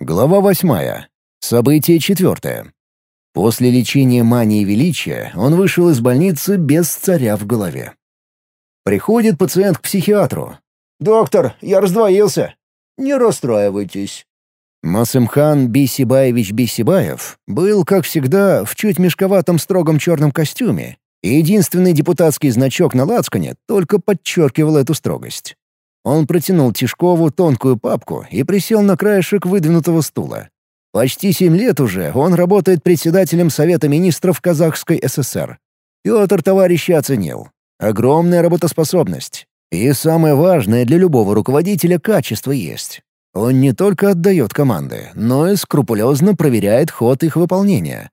Глава восьмая. Событие четвертое. После лечения мании величия он вышел из больницы без царя в голове. Приходит пациент к психиатру. «Доктор, я раздвоился». «Не расстраивайтесь». Масымхан Бисибаевич Бисибаев был, как всегда, в чуть мешковатом строгом черном костюме, и единственный депутатский значок на лацкане только подчеркивал эту строгость. Он протянул Тишкову тонкую папку и присел на краешек выдвинутого стула. Почти семь лет уже он работает председателем Совета министров Казахской ССР. Петр товарища оценил. Огромная работоспособность. И самое важное для любого руководителя качество есть. Он не только отдает команды, но и скрупулезно проверяет ход их выполнения.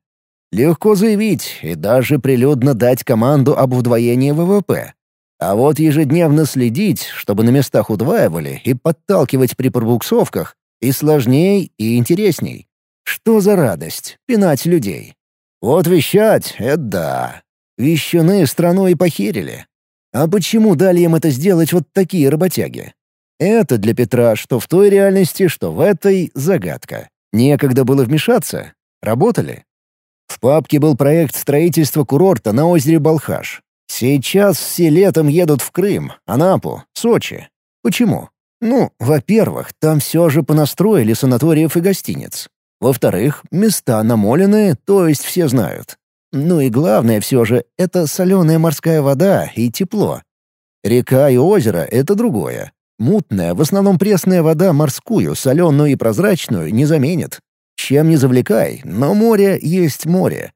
Легко заявить и даже прилюдно дать команду об удвоении ВВП. А вот ежедневно следить, чтобы на местах удваивали, и подталкивать при пробуксовках, и сложней, и интересней. Что за радость — пинать людей. Вот вещать — это да. Вещуны страну и похерили. А почему дали им это сделать вот такие работяги? Это для Петра, что в той реальности, что в этой, загадка. Некогда было вмешаться? Работали? В папке был проект строительства курорта на озере Балхаш. Сейчас все летом едут в Крым, Анапу, Сочи. Почему? Ну, во-первых, там все же понастроили санаториев и гостиниц. Во-вторых, места намоленные, то есть все знают. Ну и главное все же — это соленая морская вода и тепло. Река и озеро — это другое. Мутная, в основном пресная вода морскую, соленую и прозрачную не заменит. Чем не завлекай, но море есть море.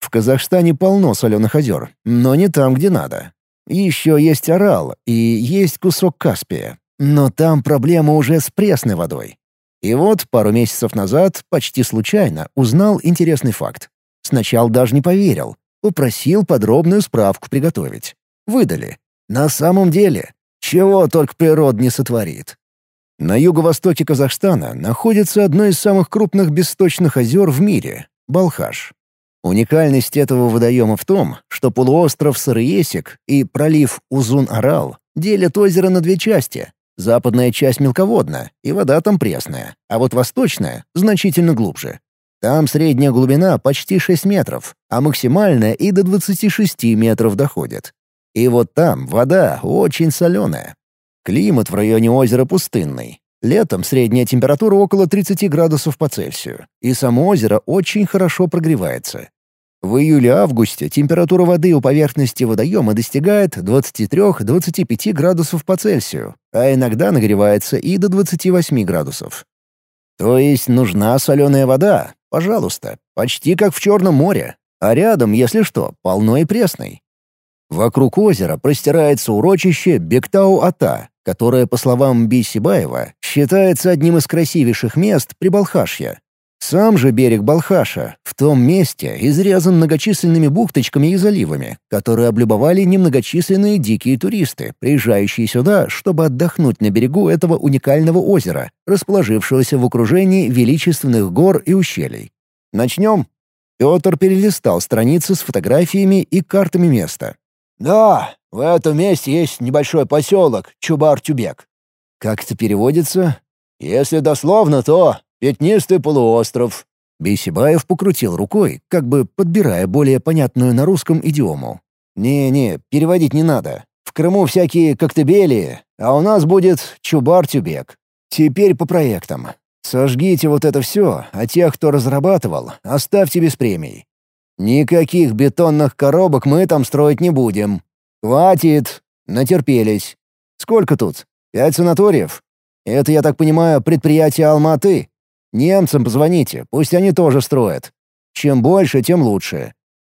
В Казахстане полно соленых озер, но не там, где надо. Еще есть Орал и есть кусок Каспия. Но там проблема уже с пресной водой. И вот пару месяцев назад, почти случайно, узнал интересный факт. Сначала даже не поверил. Попросил подробную справку приготовить. Выдали. На самом деле, чего только природа не сотворит. На юго-востоке Казахстана находится одно из самых крупных бесточных озер в мире — Балхаш. Уникальность этого водоема в том, что полуостров Сырыесик и пролив Узун-Арал делят озеро на две части. Западная часть мелководна, и вода там пресная, а вот восточная — значительно глубже. Там средняя глубина почти 6 метров, а максимальная и до 26 метров доходит. И вот там вода очень соленая. Климат в районе озера пустынный. Летом средняя температура около 30 градусов по Цельсию, и само озеро очень хорошо прогревается. В июле-августе температура воды у поверхности водоема достигает 23-25 градусов по Цельсию, а иногда нагревается и до 28 градусов. То есть нужна соленая вода? Пожалуйста, почти как в Черном море. А рядом, если что, полно и пресной. Вокруг озера простирается урочище Бектау-Ата, которое, по словам Бисибаева, считается одним из красивейших мест Прибалхашья. Сам же берег Балхаша в том месте изрезан многочисленными бухточками и заливами, которые облюбовали немногочисленные дикие туристы, приезжающие сюда, чтобы отдохнуть на берегу этого уникального озера, расположившегося в окружении величественных гор и ущелий. Начнем? Петр перелистал страницы с фотографиями и картами места. «Да, в этом месте есть небольшой поселок Чубар-Тюбек». «Как это переводится?» «Если дословно, то пятнистый полуостров». Бейсибаев покрутил рукой, как бы подбирая более понятную на русском идиому. «Не-не, переводить не надо. В Крыму всякие коктебели, а у нас будет Чубар-Тюбек. Теперь по проектам. Сожгите вот это все, а тех, кто разрабатывал, оставьте без премий. Никаких бетонных коробок мы там строить не будем. Хватит. Натерпелись. Сколько тут? Пять санаториев? Это, я так понимаю, предприятие Алматы. Немцам позвоните, пусть они тоже строят. Чем больше, тем лучше.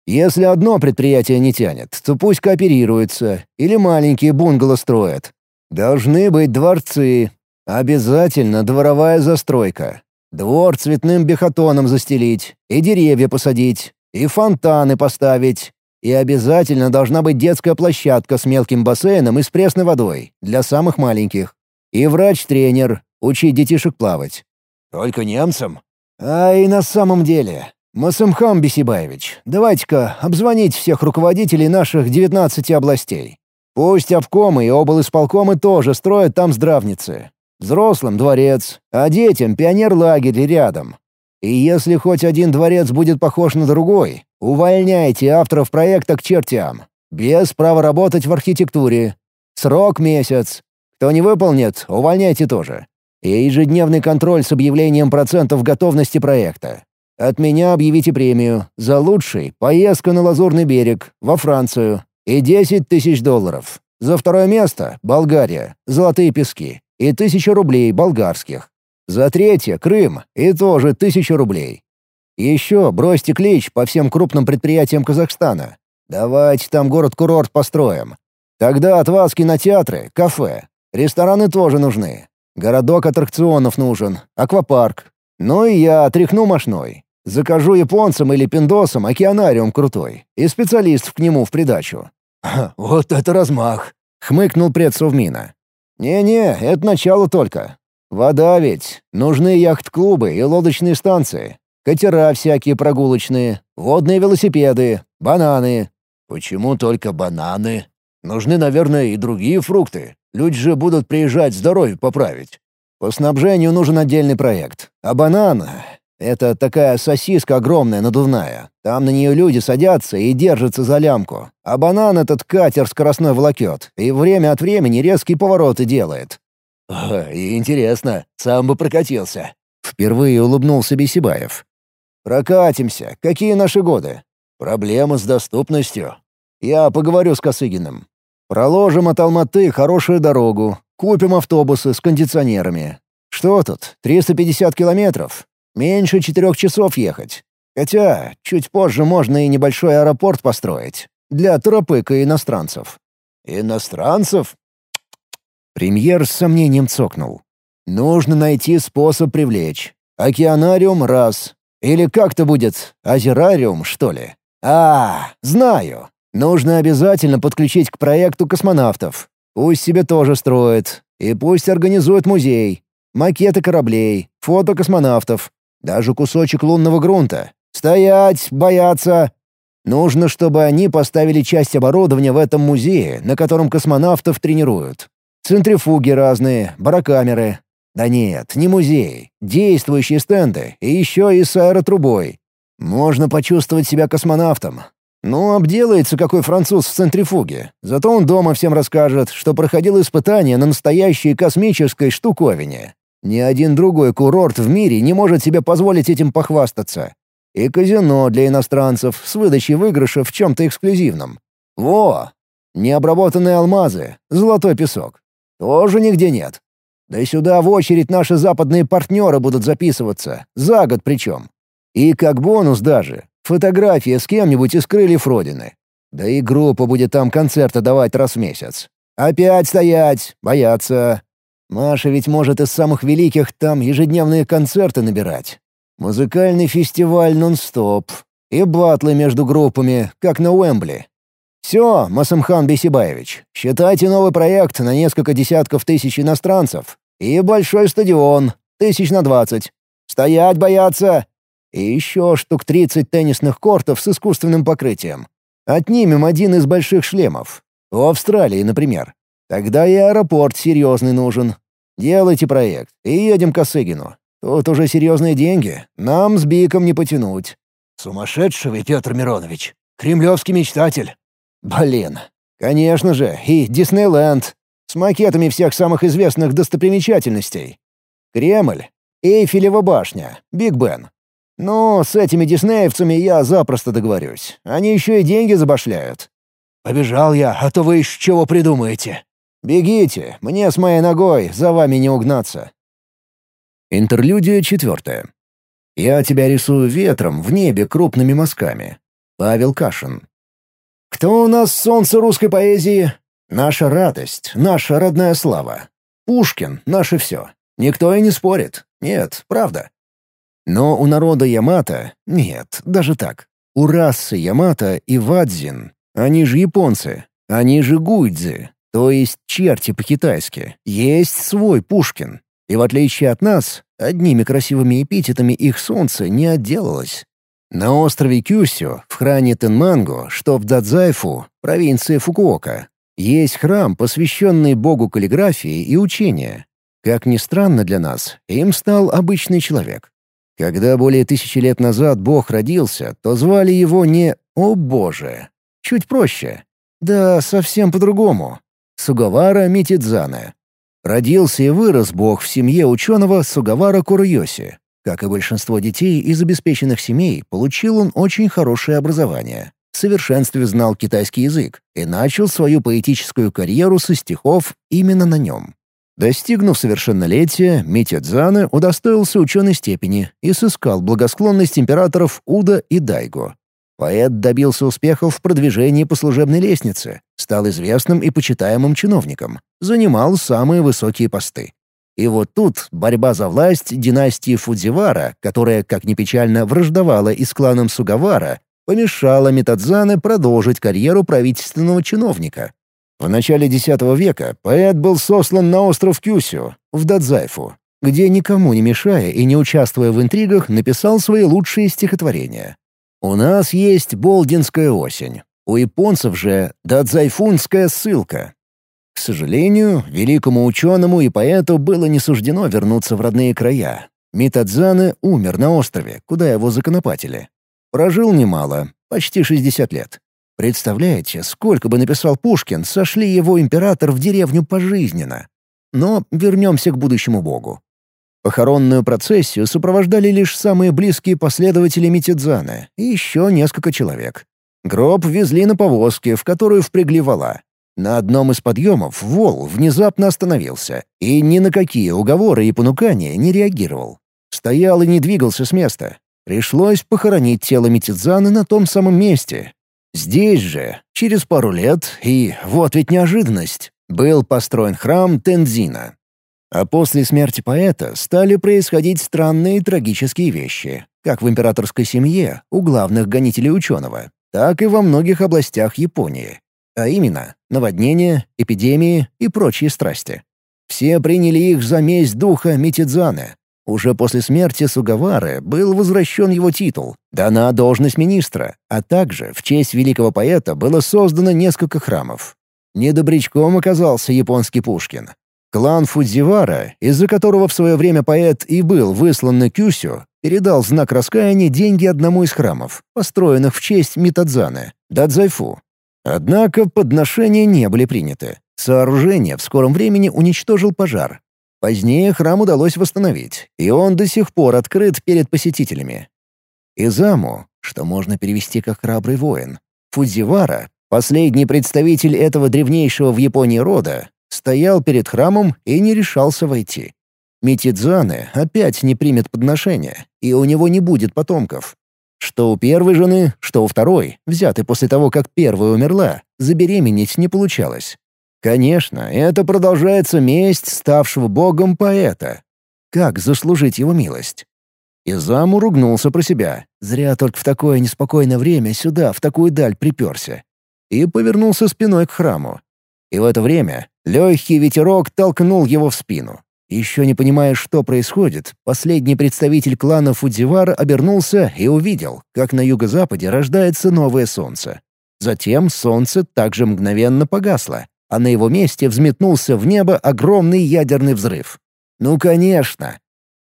Если одно предприятие не тянет, то пусть кооперируются или маленькие бунгало строят. Должны быть дворцы. Обязательно дворовая застройка. Двор цветным бехотоном застелить и деревья посадить, и фонтаны поставить. И обязательно должна быть детская площадка с мелким бассейном и с пресной водой для самых маленьких. И врач-тренер, учить детишек плавать. Только немцам? А и на самом деле. Масымхам Бесибаевич, давайте-ка обзвонить всех руководителей наших 19 областей. Пусть обкомы и облисполкомы тоже строят там здравницы. Взрослым — дворец, а детям — пионер-лагерь рядом. И если хоть один дворец будет похож на другой, увольняйте авторов проекта к чертям. Без права работать в архитектуре. Срок — месяц. Кто не выполнит, увольняйте тоже. И ежедневный контроль с объявлением процентов готовности проекта. От меня объявите премию. За лучший — поездка на Лазурный берег, во Францию. И 10 тысяч долларов. За второе место — Болгария, Золотые пески. И тысяча рублей болгарских. За третье — Крым, и тоже тысяча рублей. Еще бросьте клич по всем крупным предприятиям Казахстана. Давайте там город-курорт построим. Тогда от вас кинотеатры, кафе. Рестораны тоже нужны. Городок аттракционов нужен, аквапарк. Ну и я тряхну мощной. Закажу японцам или пиндосам океанариум крутой. И специалистов к нему в придачу. «Вот это размах!» — хмыкнул предсовмина. «Не-не, это начало только. Вода ведь. Нужны яхт-клубы и лодочные станции. Катера всякие прогулочные, водные велосипеды, бананы, Почему только бананы? Нужны, наверное, и другие фрукты. Люди же будут приезжать здоровье поправить. По снабжению нужен отдельный проект. А банан — это такая сосиска огромная, надувная. Там на нее люди садятся и держатся за лямку. А банан этот катер скоростной влакет, и время от времени резкие повороты делает. И интересно, сам бы прокатился. Впервые улыбнулся Бесибаев. «Прокатимся. Какие наши годы?» «Проблема с доступностью. Я поговорю с Косыгиным. Проложим от Алматы хорошую дорогу, купим автобусы с кондиционерами. Что тут, 350 километров? Меньше четырех часов ехать. Хотя, чуть позже можно и небольшой аэропорт построить. Для тропыка иностранцев. Иностранцев? Премьер с сомнением цокнул. Нужно найти способ привлечь. Океанариум — раз. Или как-то будет, озерариум, что ли? А, знаю. Нужно обязательно подключить к проекту космонавтов. Пусть себе тоже строят. И пусть организуют музей. Макеты кораблей, фото космонавтов. Даже кусочек лунного грунта. Стоять, бояться. Нужно, чтобы они поставили часть оборудования в этом музее, на котором космонавтов тренируют. Центрифуги разные, барокамеры. Да нет, не музей. Действующие стенды, и еще и с аэротрубой. Можно почувствовать себя космонавтом, ну, обделается какой француз в центрифуге. Зато он дома всем расскажет, что проходил испытания на настоящей космической штуковине. Ни один другой курорт в мире не может себе позволить этим похвастаться. И казино для иностранцев с выдачей выигрыша в чем-то эксклюзивном. Во! Необработанные алмазы, золотой песок. Тоже нигде нет. Да и сюда в очередь наши западные партнеры будут записываться, за год причем. И как бонус даже, Фотография с кем-нибудь из крыльев Родины. Да и группа будет там концерты давать раз в месяц. Опять стоять, бояться. Маша ведь может из самых великих там ежедневные концерты набирать. Музыкальный фестиваль нон-стоп. И батлы между группами, как на Уэмбли. Все, Масамхан Бесибаевич, считайте новый проект на несколько десятков тысяч иностранцев. И большой стадион, тысяч на двадцать. Стоять бояться, и еще штук 30 теннисных кортов с искусственным покрытием. Отнимем один из больших шлемов. В Австралии, например. Тогда и аэропорт серьезный нужен. Делайте проект и едем к Косыгину. Тут уже серьезные деньги. Нам с Биком не потянуть. Сумасшедший вы, Петр Миронович. Кремлевский мечтатель. Блин. Конечно же, и Диснейленд. С макетами всех самых известных достопримечательностей. Кремль, Эйфелева башня, Биг Бен, ну, с этими диснеевцами я запросто договорюсь. Они еще и деньги забашляют. Побежал я, а то вы еще чего придумаете. Бегите, мне с моей ногой за вами не угнаться. Интерлюдия четвертая. Я тебя рисую ветром в небе крупными мазками. Павел Кашин. Кто у нас солнце русской поэзии? Наша радость, наша родная слава. Пушкин — наше все. Никто и не спорит. Нет, правда. Но у народа Ямато нет, даже так. У расы Ямато и Вадзин, они же японцы, они же гуйдзы, то есть черти по-китайски, есть свой Пушкин. И в отличие от нас, одними красивыми эпитетами их солнце не отделалось. На острове Кюсю, в храме Тенманго, что в Дадзайфу, провинции Фукуока, есть храм, посвященный богу каллиграфии и учения. Как ни странно для нас, им стал обычный человек. Когда более тысячи лет назад Бог родился, то звали его не «О Боже», чуть проще. Да, совсем по-другому. Сугавара Митидзане. Родился и вырос Бог в семье ученого Сугавара Куруйоси. Как и большинство детей из обеспеченных семей, получил он очень хорошее образование. В совершенстве знал китайский язык и начал свою поэтическую карьеру со стихов именно на нем. Достигнув совершеннолетия, Митядзане удостоился ученой степени и сыскал благосклонность императоров Уда и Дайго. Поэт добился успехов в продвижении по служебной лестнице, стал известным и почитаемым чиновником, занимал самые высокие посты. И вот тут борьба за власть династии Фудзивара, которая, как ни печально, враждовала и с кланом Сугавара, помешала Митадзане продолжить карьеру правительственного чиновника. В начале X века поэт был сослан на остров Кюсю, в Дадзайфу, где, никому не мешая и не участвуя в интригах, написал свои лучшие стихотворения. У нас есть Болдинская осень, у японцев же Дадзайфунская ссылка. К сожалению, великому ученому и поэту было не суждено вернуться в родные края. Митадзане умер на острове, куда его законопатили. Прожил немало, почти 60 лет. Представляете, сколько бы написал Пушкин, сошли его император в деревню пожизненно. Но вернемся к будущему богу. Похоронную процессию сопровождали лишь самые близкие последователи Митидзана и еще несколько человек. Гроб везли на повозке, в которую впрягли вала. На одном из подъемов вол внезапно остановился и ни на какие уговоры и понукания не реагировал. Стоял и не двигался с места. Пришлось похоронить тело Митидзана на том самом месте. Здесь же, через пару лет, и вот ведь неожиданность, был построен храм Тензина. А после смерти поэта стали происходить странные трагические вещи, как в императорской семье у главных гонителей ученого, так и во многих областях Японии. А именно, наводнения, эпидемии и прочие страсти. Все приняли их за месть духа Митидзаны. Уже после смерти Сугавары был возвращен его титул, дана должность министра, а также в честь великого поэта было создано несколько храмов. Недобрячком оказался японский Пушкин. Клан Фудзивара, из-за которого в свое время поэт и был выслан на Кюсю, передал знак раскаяния деньги одному из храмов, построенных в честь Митадзаны, Дадзайфу. Однако подношения не были приняты. Сооружение в скором времени уничтожил пожар. Позднее храм удалось восстановить, и он до сих пор открыт перед посетителями. Изаму, что можно перевести как «храбрый воин», Фудзивара, последний представитель этого древнейшего в Японии рода, стоял перед храмом и не решался войти. Митидзаны опять не примет подношения, и у него не будет потомков. Что у первой жены, что у второй, взятой после того, как первая умерла, забеременеть не получалось. Конечно, это продолжается месть ставшего богом поэта. Как заслужить его милость? Изаму ругнулся про себя. Зря только в такое неспокойное время сюда, в такую даль приперся. И повернулся спиной к храму. И в это время легкий ветерок толкнул его в спину. Еще не понимая, что происходит, последний представитель клана Фудзивара обернулся и увидел, как на юго-западе рождается новое солнце. Затем солнце также мгновенно погасло, а на его месте взметнулся в небо огромный ядерный взрыв. Ну, конечно.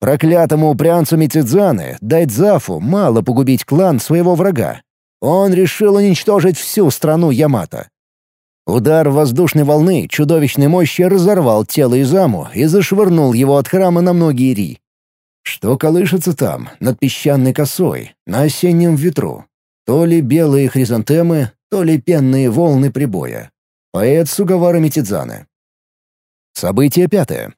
Проклятому упрямцу Митидзаны, Дайдзафу, мало погубить клан своего врага. Он решил уничтожить всю страну Ямато. Удар воздушной волны чудовищной мощи разорвал тело Изаму и зашвырнул его от храма на многие ри. Что колышется там, над песчаной косой, на осеннем ветру? То ли белые хризантемы, то ли пенные волны прибоя. Поэт Сугавара Митидзаны. Событие пятое.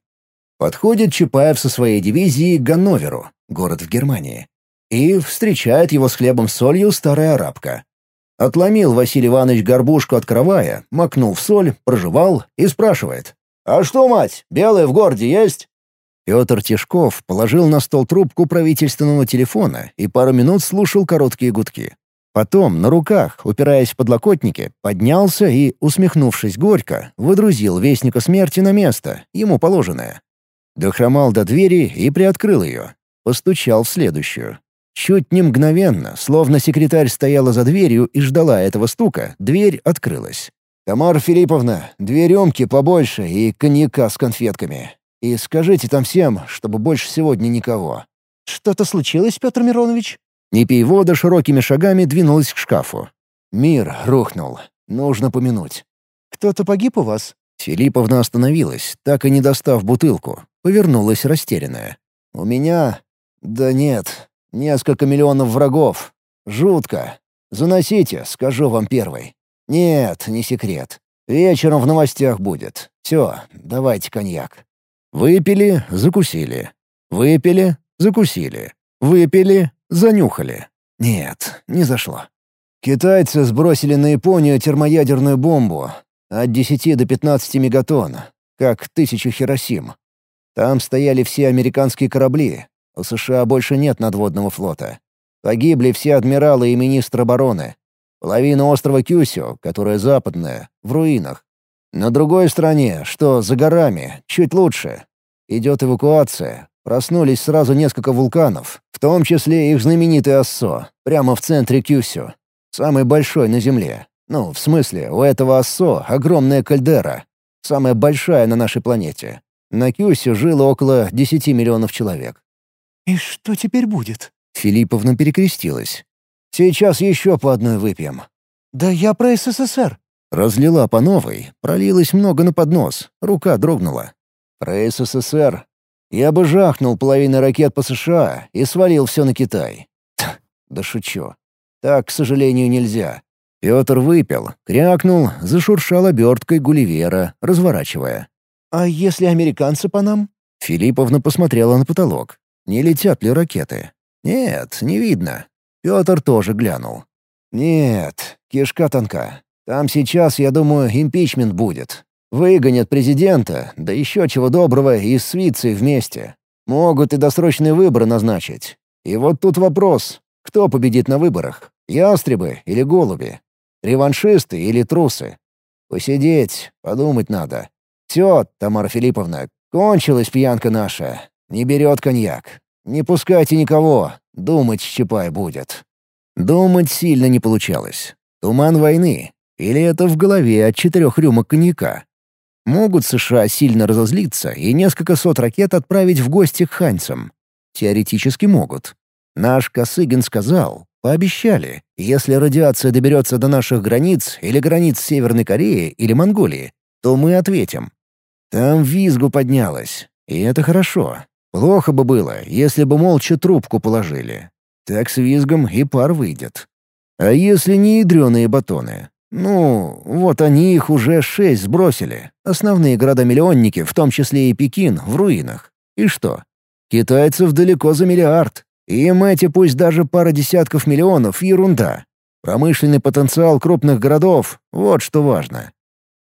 Подходит Чапаев со своей дивизией к Ганноверу, город в Германии, и встречает его с хлебом солью старая арабка. Отломил Василий Иванович горбушку от каравая, макнул в соль, прожевал и спрашивает. «А что, мать, белое в городе есть?» Петр Тишков положил на стол трубку правительственного телефона и пару минут слушал короткие гудки. Потом, на руках, упираясь в подлокотники, поднялся и, усмехнувшись горько, выдрузил Вестника Смерти на место, ему положенное. Дохромал до двери и приоткрыл ее. Постучал в следующую. Чуть не мгновенно, словно секретарь стояла за дверью и ждала этого стука, дверь открылась. «Тамара Филипповна, две рюмки побольше и коньяка с конфетками. И скажите там всем, чтобы больше сегодня никого». «Что-то случилось, Петр Миронович?» Не пей вода широкими шагами двинулась к шкафу. «Мир рухнул. Нужно помянуть». «Кто-то погиб у вас?» Филипповна остановилась, так и не достав бутылку. Повернулась растерянная. «У меня... Да нет. Несколько миллионов врагов. Жутко. Заносите, скажу вам первый. Нет, не секрет. Вечером в новостях будет. Все, давайте коньяк». Выпили, закусили. Выпили, закусили. Выпили, занюхали. Нет, не зашло. Китайцы сбросили на Японию термоядерную бомбу от 10 до 15 мегатонн, как тысячу Хиросим. Там стояли все американские корабли. У США больше нет надводного флота. Погибли все адмиралы и министр обороны. Половина острова Кюсю, которая западная, в руинах. На другой стороне, что за горами, чуть лучше. Идет эвакуация. Проснулись сразу несколько вулканов, том числе их знаменитый Ассо, прямо в центре Кюсю. Самый большой на Земле. Ну, в смысле, у этого Ассо огромная кальдера. Самая большая на нашей планете. На Кюсю жило около 10 миллионов человек. «И что теперь будет?» Филипповна перекрестилась. Сейчас еще по одной выпьем». «Да я про СССР». Разлила по новой, пролилось много на поднос, рука дрогнула. «Про СССР. Я бы жахнул половину ракет по США и свалил все на Китай. Да шучу. Так, к сожалению, нельзя. Петр выпил, крякнул, зашуршал оберткой Гулливера, разворачивая. «А если американцы по нам?» Филипповна посмотрела на потолок. Не летят ли ракеты? Нет, не видно. Петр тоже глянул. «Нет, кишка тонка. Там сейчас, я думаю, импичмент будет. Выгонят президента, да еще чего доброго, и с Вицей вместе. Могут и досрочные выборы назначить. И вот тут вопрос, кто победит на выборах? Ястребы или голуби? Реваншисты или трусы? Посидеть, подумать надо. Все, Тамара Филипповна, кончилась пьянка наша. Не берет коньяк. Не пускайте никого, думать Чапай будет». Думать сильно не получалось. Туман войны. Или это в голове от четырех рюмок коньяка. Могут США сильно разозлиться и несколько сот ракет отправить в гости к ханьцам? Теоретически могут. Наш Косыгин сказал, пообещали, если радиация доберется до наших границ или границ Северной Кореи или Монголии, то мы ответим. Там визгу поднялось, и это хорошо. Плохо бы было, если бы молча трубку положили. Так с визгом и пар выйдет. А если не ядреные батоны? Ну, вот они их уже шесть сбросили. Основные города-миллионники, в том числе и Пекин, в руинах. И что? Китайцев далеко за миллиард. Им эти пусть даже пара десятков миллионов — ерунда. Промышленный потенциал крупных городов — вот что важно.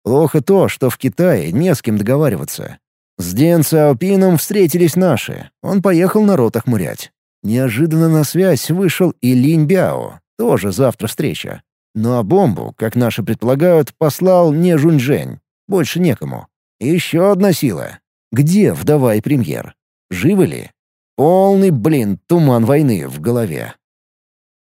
Плохо то, что в Китае не с кем договариваться. С Дэн Сяопином встретились наши. Он поехал народ охмурять. Неожиданно на связь вышел и Линь Бяо. Тоже завтра встреча. Ну а бомбу, как наши предполагают, послал не Жуньчжэнь. Больше некому. еще одна сила. Где вдова и премьер? Живы ли? Полный, блин, туман войны в голове.